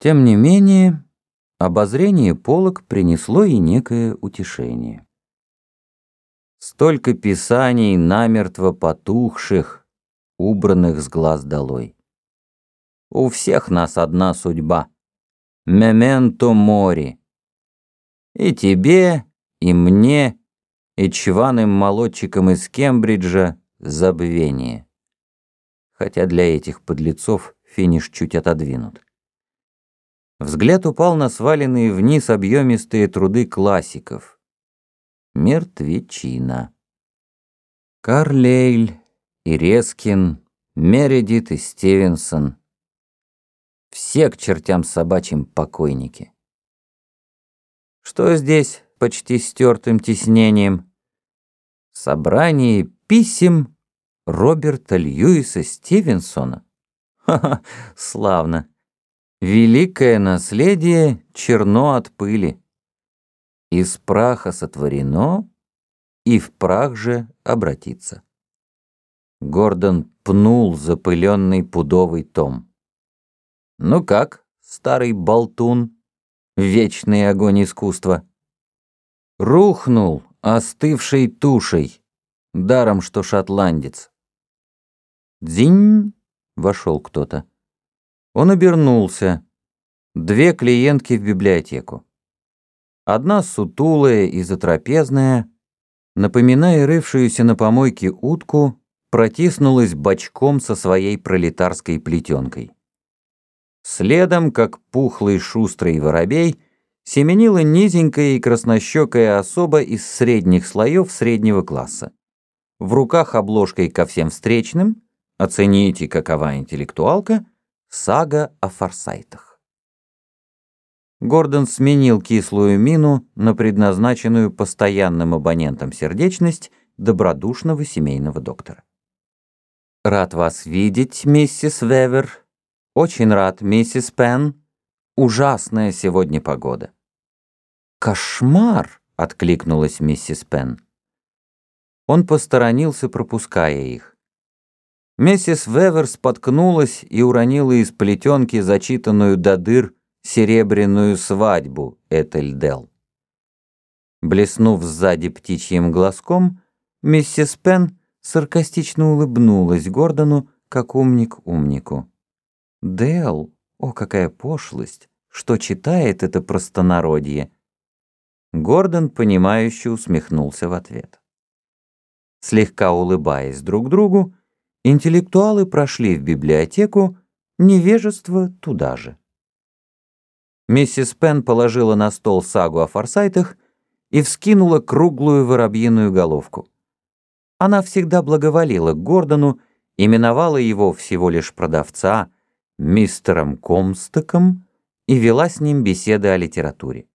Тем не менее, обозрение полок принесло и некое утешение. Столько писаний намертво потухших, убранных с глаз долой. У всех нас одна судьба. Мементо мори. И тебе, и мне, и чваным молодчикам из Кембриджа забвение. Хотя для этих подлецов финиш чуть отодвинут. Взгляд упал на сваленные вниз объемистые труды классиков. Мертвечина. Карлейль и Рескин, Мередит и Стивенсон. Все к чертям собачьим покойники. Что здесь почти стертым тиснением? Собрание писем Роберта Льюиса Стивенсона. Ха-ха, славно. Великое наследие черно от пыли. Из праха сотворено, и в прах же обратится. Гордон пнул запыленный пудовый том. «Ну как, старый болтун, вечный огонь искусства?» Рухнул, остывшей тушей, даром что шотландец. «Дзинь!» — вошел кто-то. Он обернулся. Две клиентки в библиотеку. Одна сутулая и затрапезная, напоминая рывшуюся на помойке утку, протиснулась бочком со своей пролетарской плетенкой. Следом, как пухлый шустрый воробей, семенила низенькая и краснощекая особа из средних слоев среднего класса. В руках обложкой ко всем встречным, оцените, какова интеллектуалка, Сага о форсайтах. Гордон сменил кислую мину на предназначенную постоянным абонентам сердечность добродушного семейного доктора. «Рад вас видеть, миссис Вевер. Очень рад, миссис Пен. Ужасная сегодня погода». «Кошмар!» — откликнулась миссис Пен. Он посторонился, пропуская их. Миссис Вевер споткнулась и уронила из плетенки зачитанную до дыр серебряную свадьбу Этельдел. Блеснув сзади птичьим глазком, миссис Пен саркастично улыбнулась Гордону, как умник умнику. «Дел, о, какая пошлость! Что читает это простонародье?» Гордон, понимающе усмехнулся в ответ. Слегка улыбаясь друг другу, Интеллектуалы прошли в библиотеку, невежество туда же. Миссис Пен положила на стол сагу о форсайтах и вскинула круглую воробьиную головку. Она всегда благоволила Гордону, именовала его всего лишь продавца мистером Комстоком и вела с ним беседы о литературе.